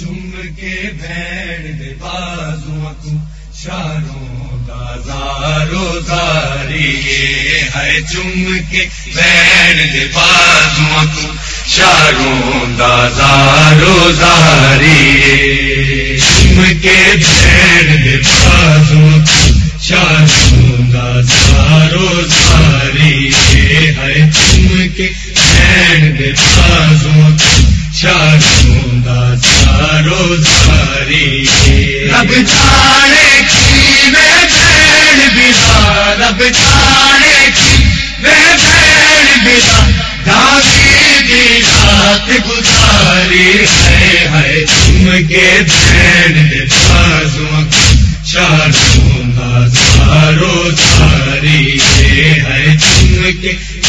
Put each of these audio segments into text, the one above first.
چم کے بھین دے بازو کو شاروں دازارو زاری ہے۔ چم کے بھین دے بازو تاروں شاروں دازارو زاری چم کے بھین دے دازارو رب جانے کی، میں بھیڑ بلا رب جانے کی، میں بھیڑ بلا داغی دی رات گزاری ہے ہے۔ تم کے بھیڑ چاروں ہے۔ تم کے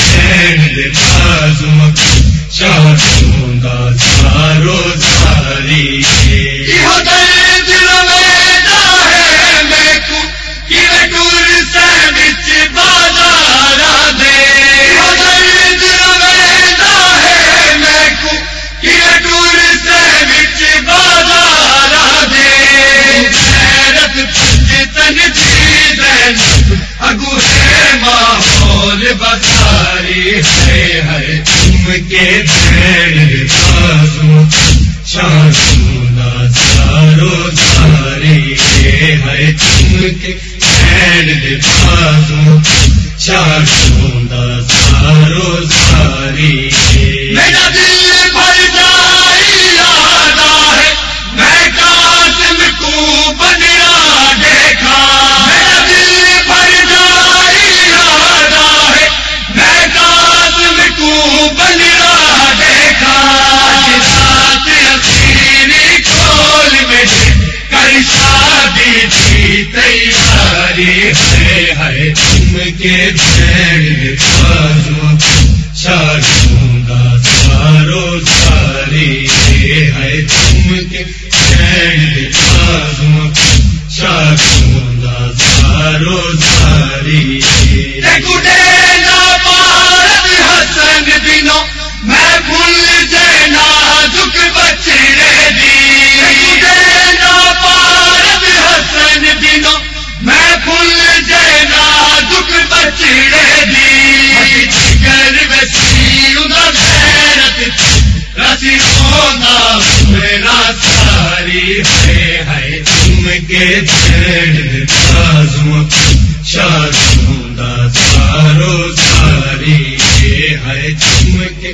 بساری ہے ہے تم کے کے کے دے بازو چاروں دازارو کے بھیڑ چاروں ساری ہے۔ تم کے چاروں ساری دکھ دی۔ رسی ہونا میرا ساری ہے۔ ہے تم کے بھیڑ بازو ساری ہے۔ تم کے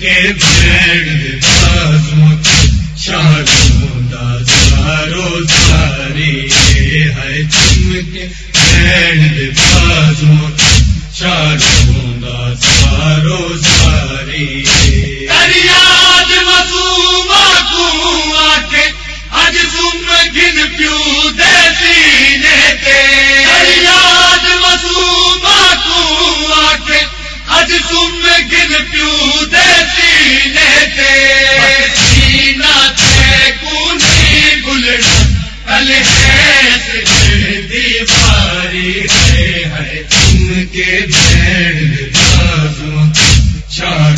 کے بھیڑ بازو چاروں دازارو ساری ہے۔ تم کے بھیڑ چاروں دازارو ساری مسوما کو آ کے اج تم گن پیو دے سینے تے مسوما کو آ کے اج تم گن پیو چار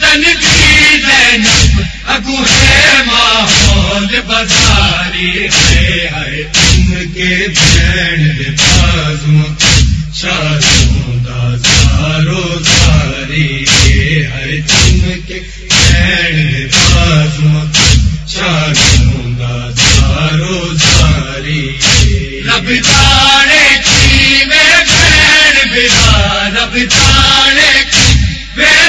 تن کی زینب اگو ہے ماحول، بازاری ہے ہے کے بین سارو ساری ہے ہے تم کے بین بازم چاروں دا سارو ساری رب تارے کی میں بین رب تارے کی میں